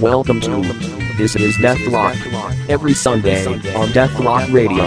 Welcome to This is Death Rock. Every Sunday on Death Rock Radio.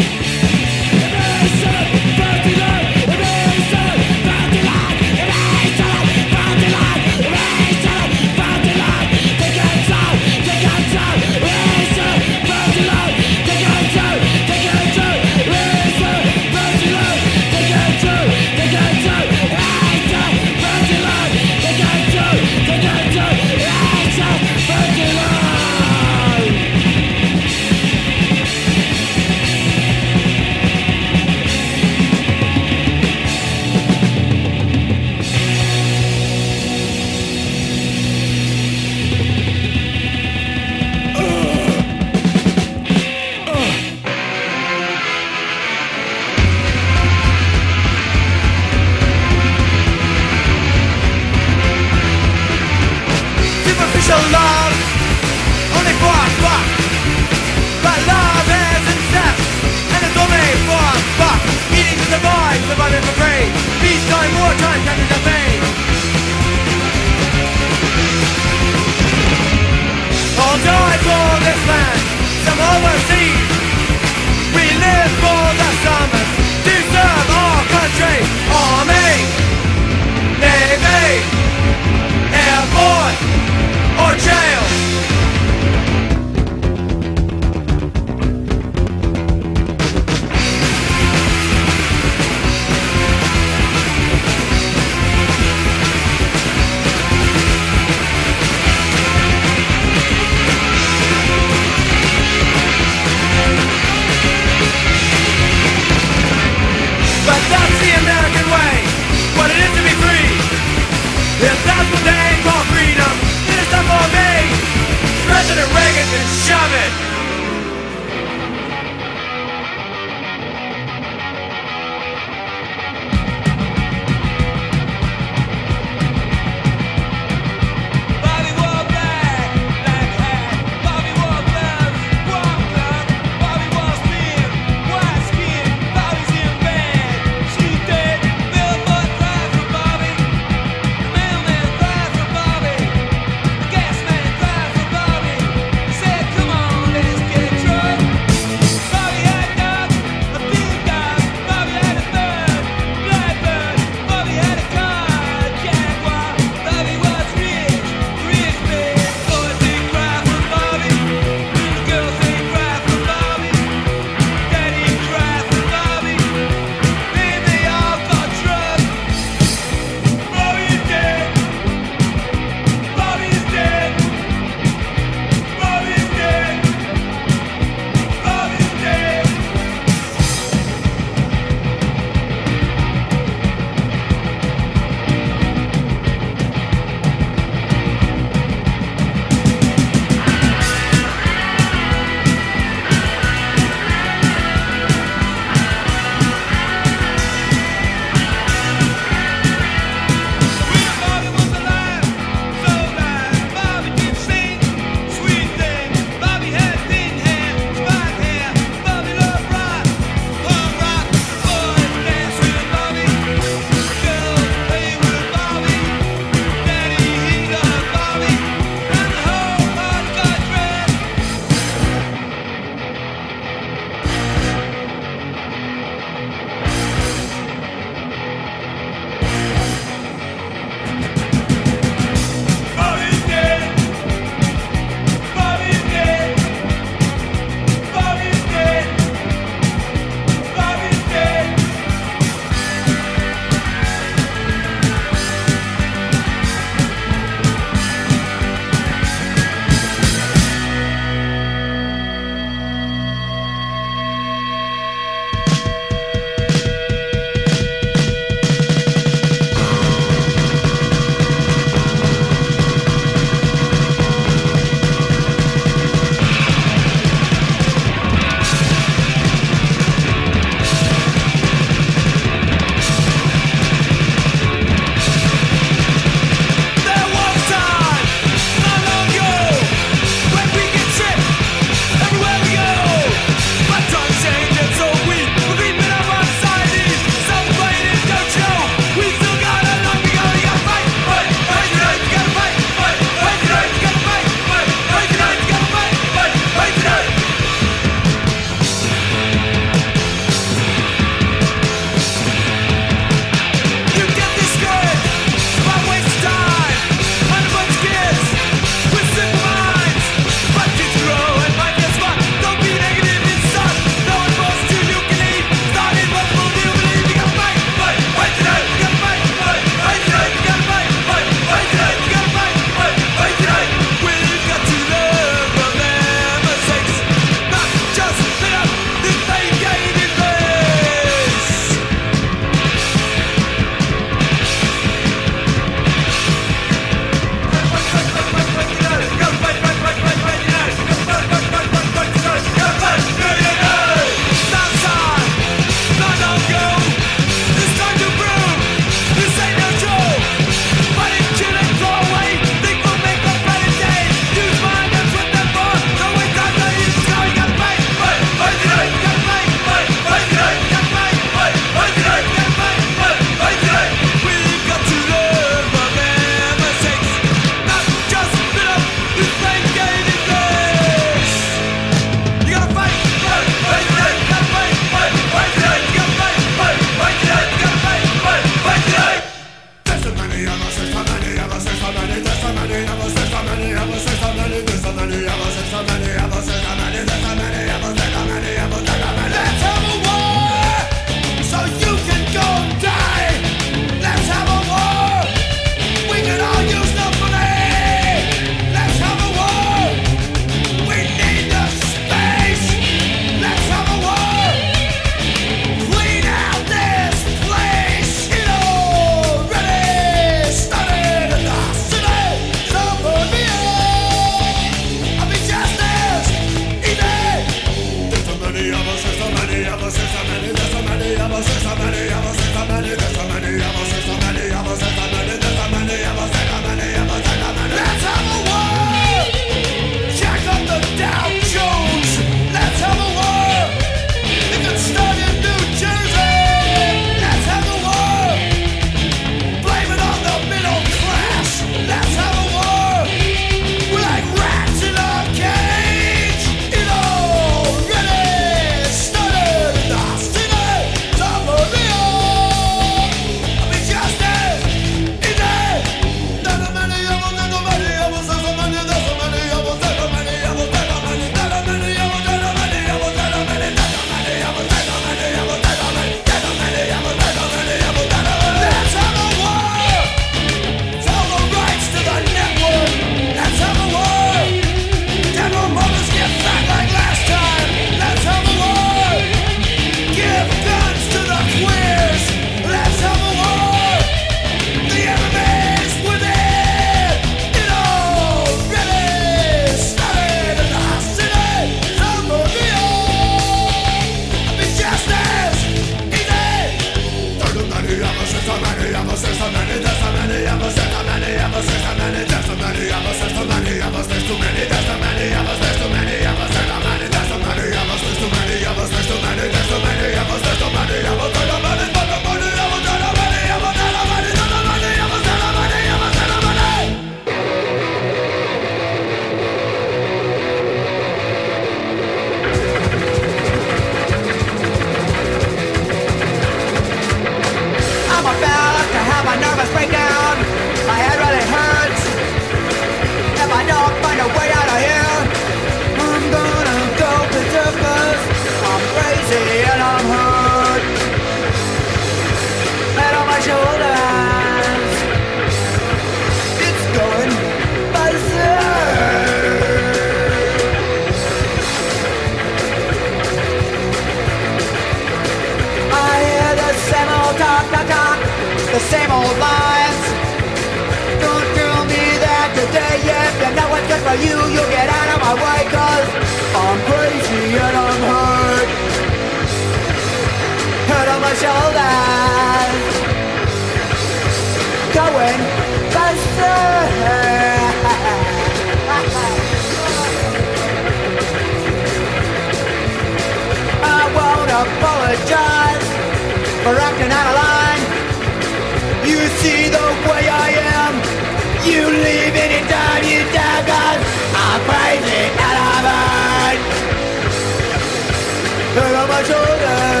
Head on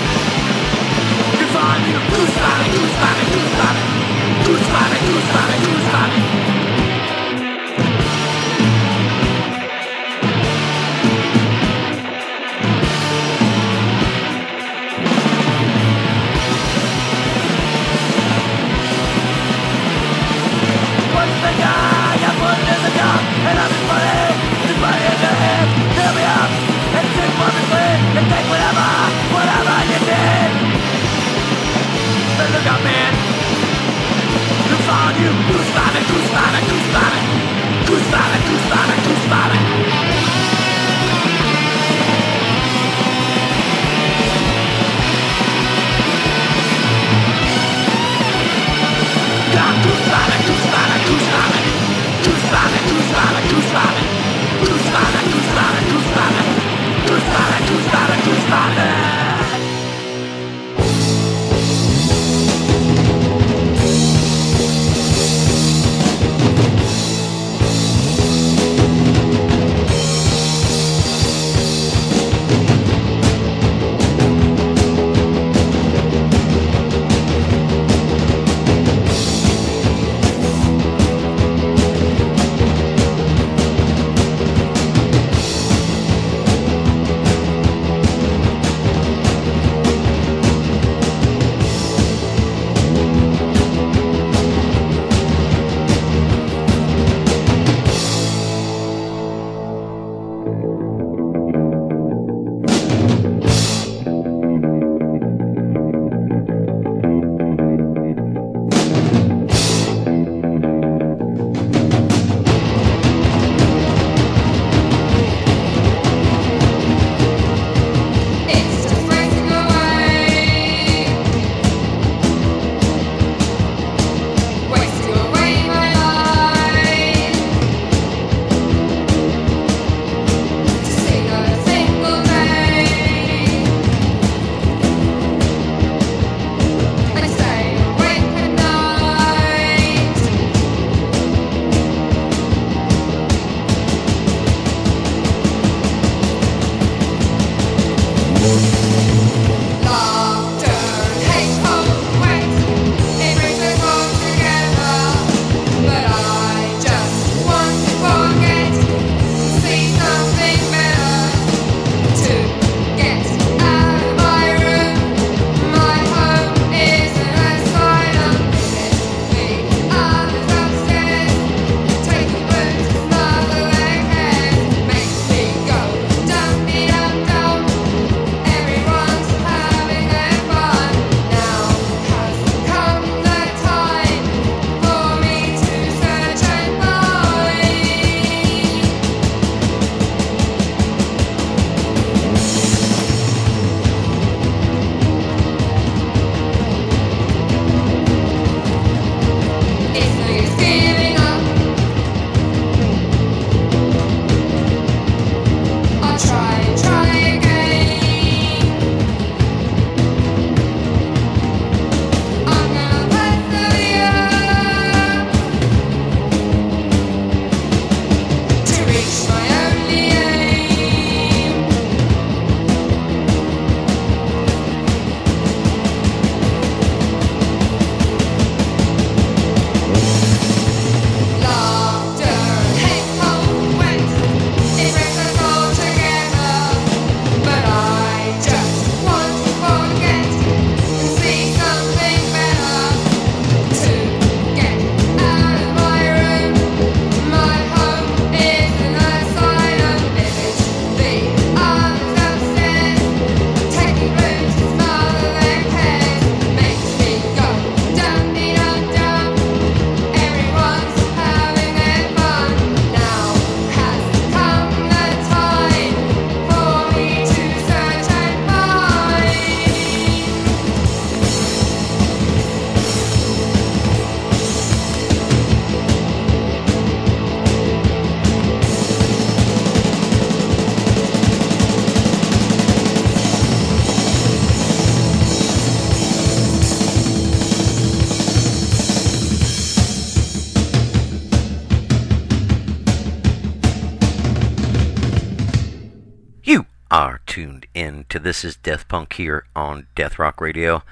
This is Death Punk here on Death Rock Radio.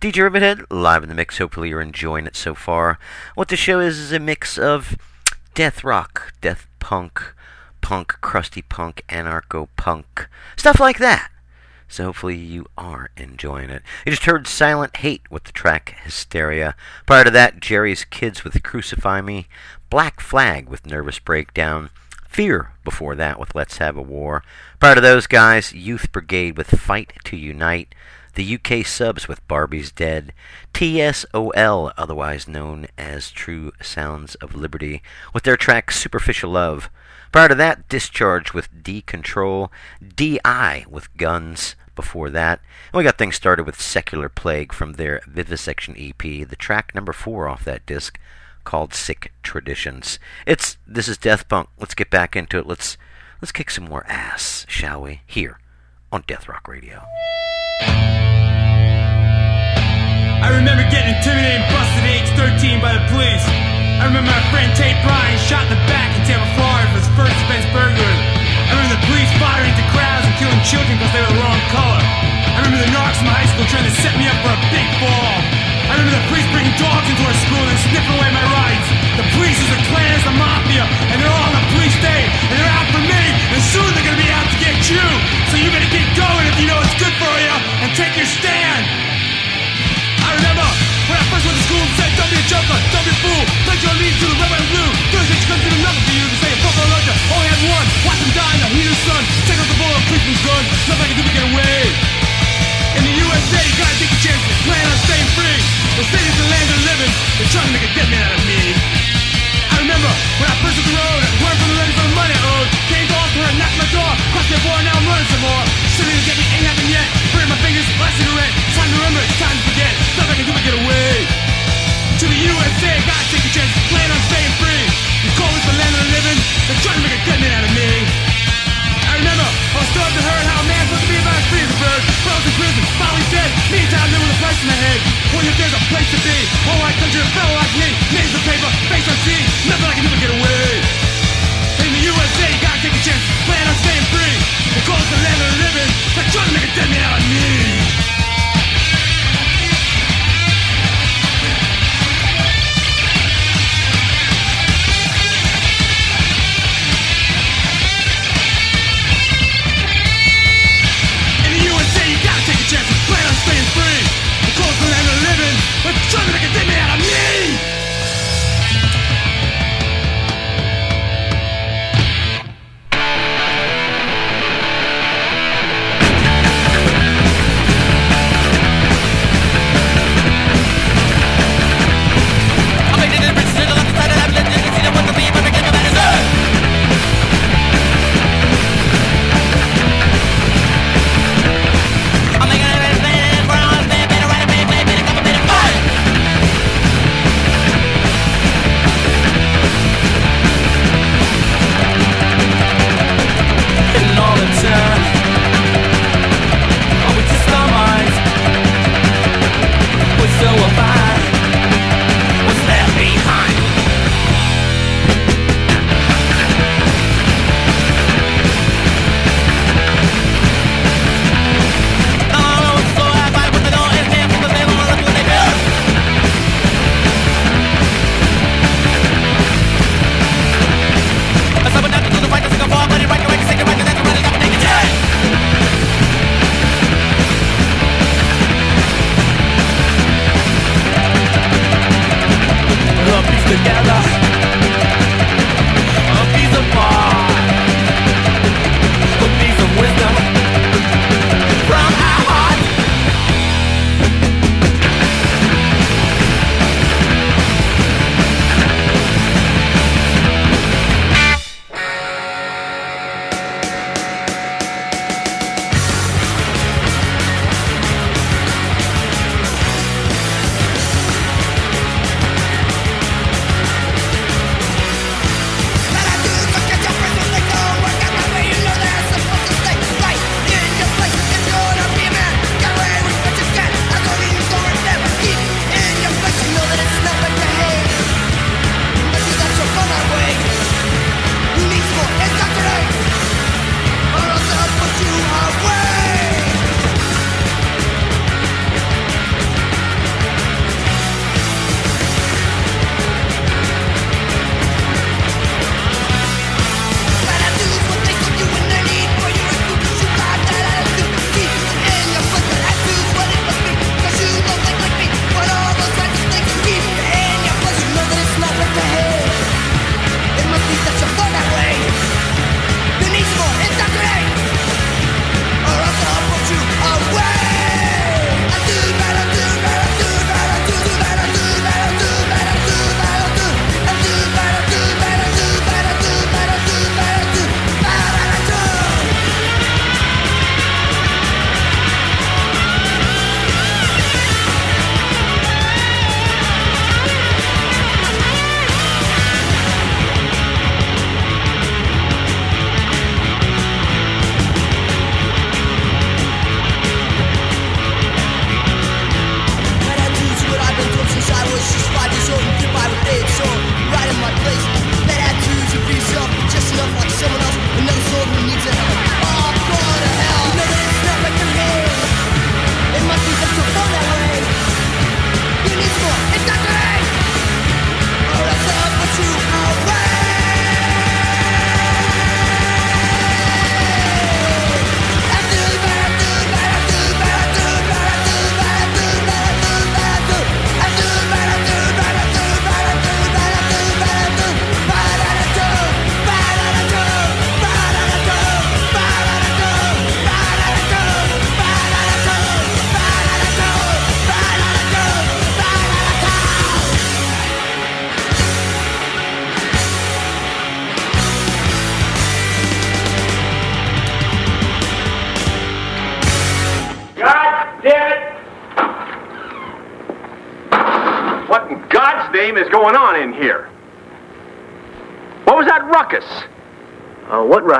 DJ Rivethead live in the mix. Hopefully, you're enjoying it so far. What the show is is a mix of death rock, death punk, punk, crusty punk, anarcho punk, stuff like that. So hopefully you are enjoying it. You just heard Silent Hate with the track Hysteria. Prior to that, Jerry's Kids with Crucify Me, Black Flag with Nervous Breakdown, Fear before that with Let's Have a War. Prior to those guys, Youth Brigade with Fight to Unite, the UK subs with Barbie's Dead, TSOL, otherwise known as True Sounds of Liberty, with their track Superficial Love. Prior to that, Discharge with Decontrol. DI with Guns. Before that, and we got things started with Secular Plague from their Vivisection EP, the track number four off that disc, called Sick Traditions. It's this is Death Punk. Let's get back into it. Let's let's kick some more ass, shall we? Here on Death Rock Radio. I remember getting intimidated and busted at age 13 by the police. I remember my friend Tate Bryan shot in the back in Tampa, Florida for his first offense burglary. I remember the police firing into crowds and killing children because they were the wrong color. I remember the narcs in my high school trying to set me up for a big fall. I remember the police bringing dogs into our school and sniffing away my rights. The police is the clan, is the mafia, and they're all on the police state, and they're out for me, and soon they're gonna be out to get you. So you better get going if you know it's good for you, and take your stand. I remember when I first went to school and said, don't be a joker, don't be a fool, pledge your allegiance to the red, white, and blue. You couldn't do nothing for you to say a or luncher, only had one, watch them die in the heat of the sun, take out the bullet, policeman's gun, nothing I can do to get away. In the USA, you gotta take a chance, plan on staying free. The city's the land of the living, they're trying to make a dead man out of me. I remember when I first hit the road, working for the ladies for the money I owed. Came to offer and knocked my door, crossed their boy, now I'm running some more. City to get me ain't happened yet. Burn my fingers, last cigarette. Time to remember, it's time to forget. Nothing I can do but get away. To the USA, gotta take a chance, plan on staying free. You call this the land of the living, they're trying to make a dead man out of me. I remember, I was starting to heard how a man's supposed to be was in prison, finally dead Meantime there was a place in the head. Well if there's a place to be Whole white country, a fellow like me. Names of paper, face on sea Nothing I can ever get away. In the USA, gotta take a chance. Plan on staying free. They call the land of living. They're trying to make a dead man out of me.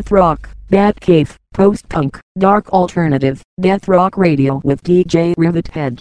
Death Rock, Batcave, Post Punk, Dark Alternative, Death Rock Radio with DJ Rivethead.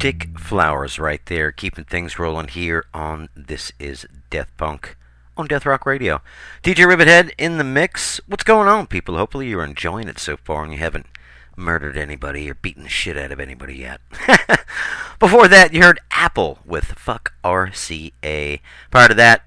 Arctic Flowers right there, keeping things rolling here on This Is Death Punk on Death Rock Radio. DJ Rivethead in the mix. What's going on, people? Hopefully you're enjoying it so far and you haven't murdered anybody or beaten the shit out of anybody yet. Before that, you heard Apple with Fuck RCA. Prior to that,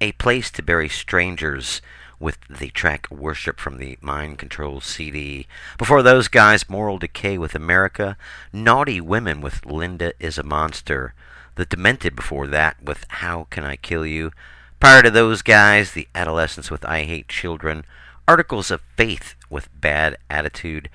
A Place to Bury Strangers with the track Worship from the Mind Control CD. Before those guys, Moral Decay with America, Naughty Women with Linda is a Monster, The Demented before that with How Can I Kill You. Prior to those guys, The Adolescents with I Hate Children, Articles of Faith with Bad Attitude,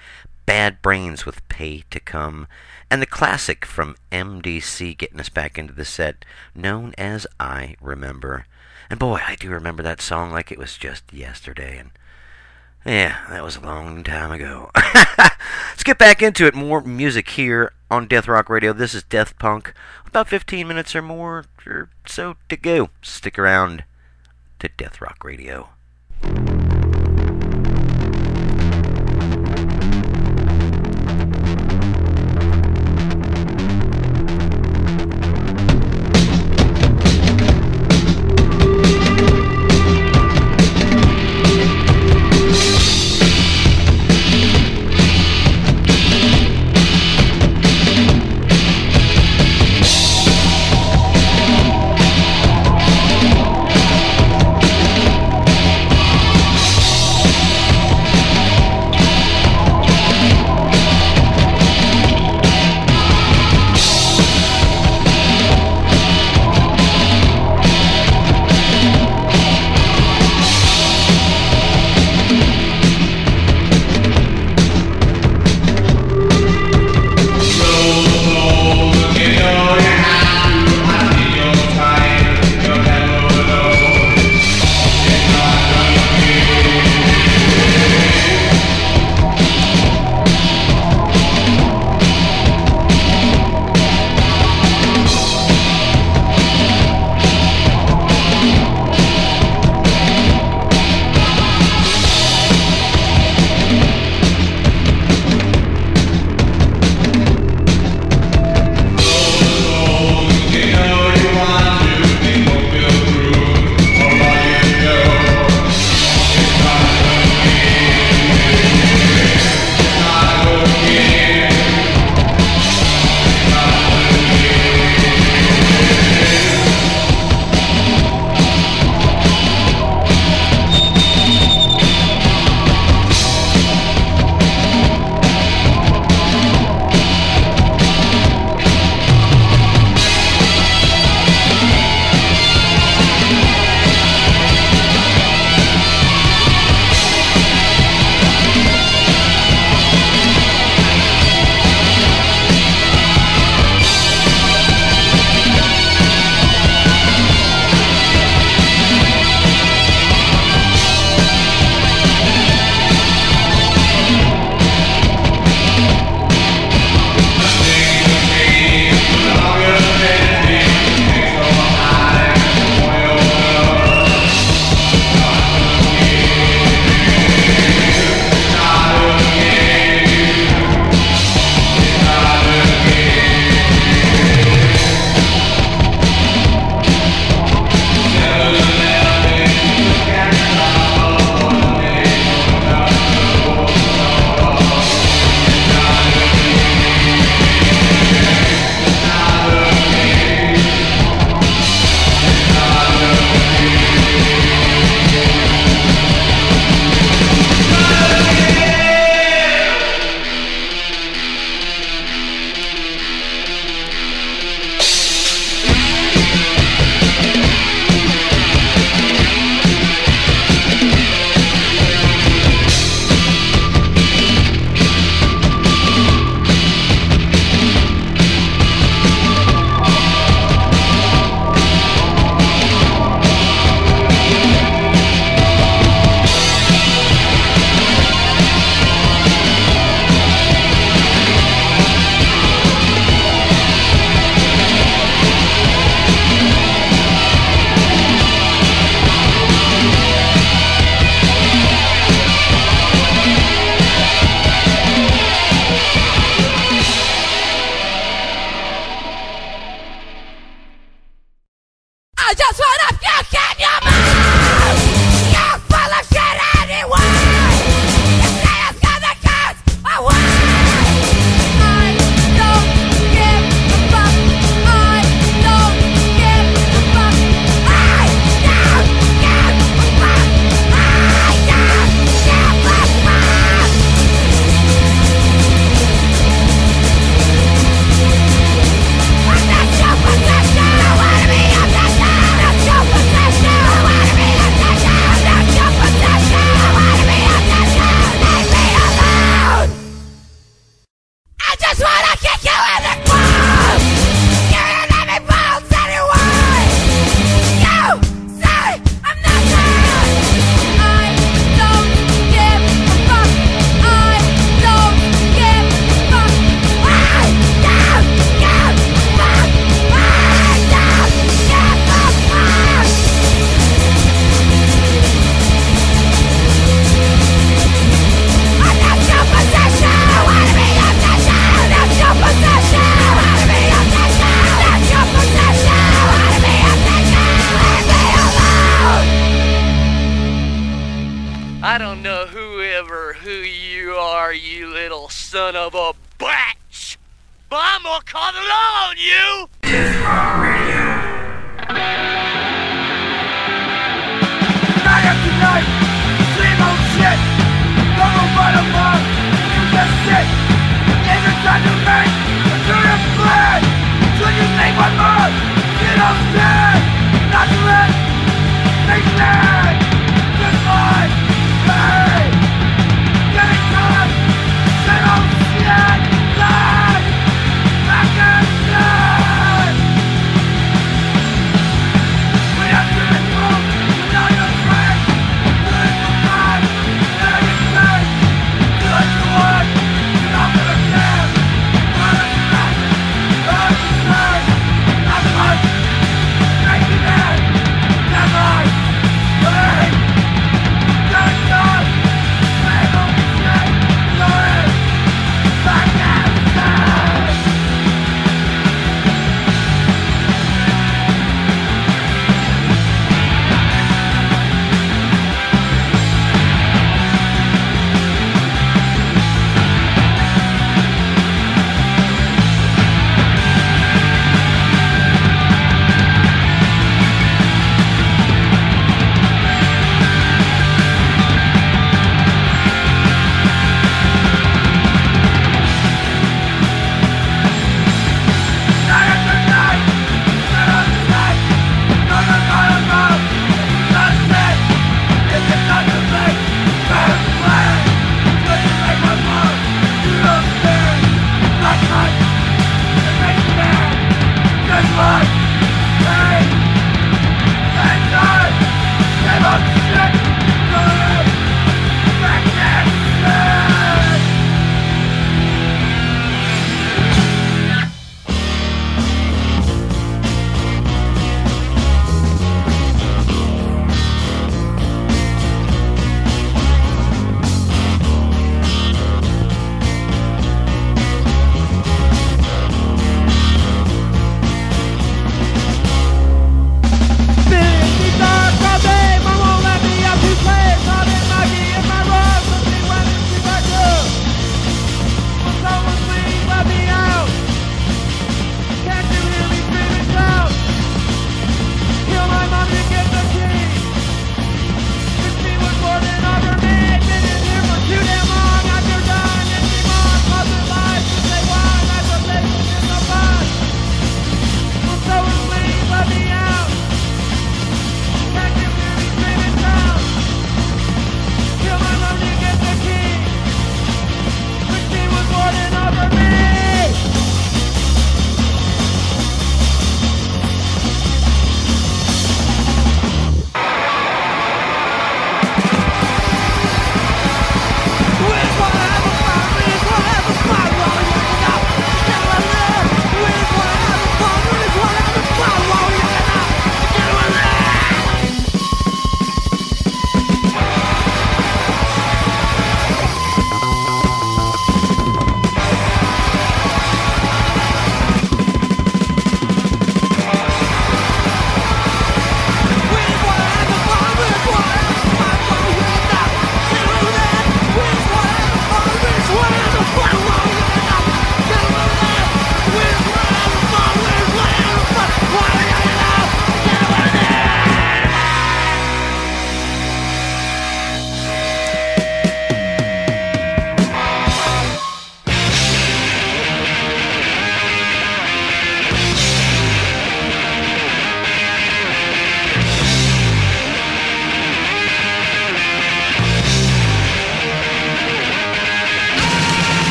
Bad Brains with Pay to Cum, and the classic from MDC getting us back into the set, known as I Remember. And boy, I do remember that song like it was just yesterday. And yeah, that was a long time ago. Let's get back into it. More music here on Death Rock Radio. This is Death Punk. About 15 minutes or more or so to go. Stick around to Death Rock Radio.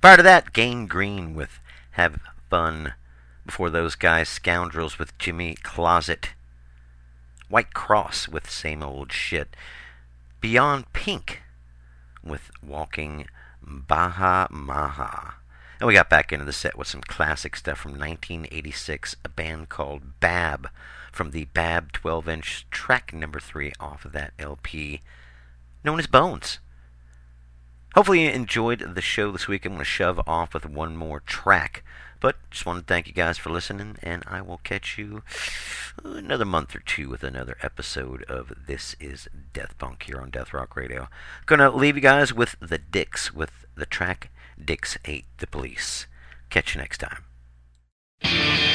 Prior to that, Gang Green with Have Fun. Before those guys, Scoundrels with Jimmy Closet. White Cross with Same Old Shit. Beyond Pink with Walking Baha Maha. And we got back into the set with some classic stuff from 1986, a band called Bab from the Bab 12 inch track number 3 off of that LP, known as Bones. Hopefully, you enjoyed the show this week. I'm going to shove off with one more track. But just want to thank you guys for listening, and I will catch you another month or two with another episode of This is Death Punk here on Death Rock Radio. Gonna leave you guys with the Dicks with the track Dicks Hate the Police. Catch you next time.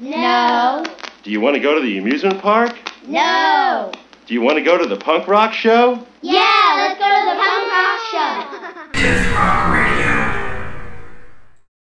No. Do you want to go to the amusement park? No. Do you want to go to the punk rock show? Yeah,